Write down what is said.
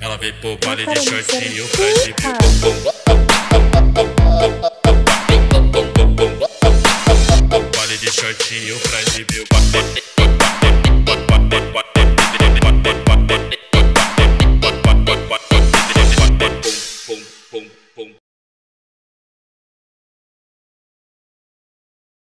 Ela veio pro baile de shortinho, faz Baile de shortinho, faz de mil,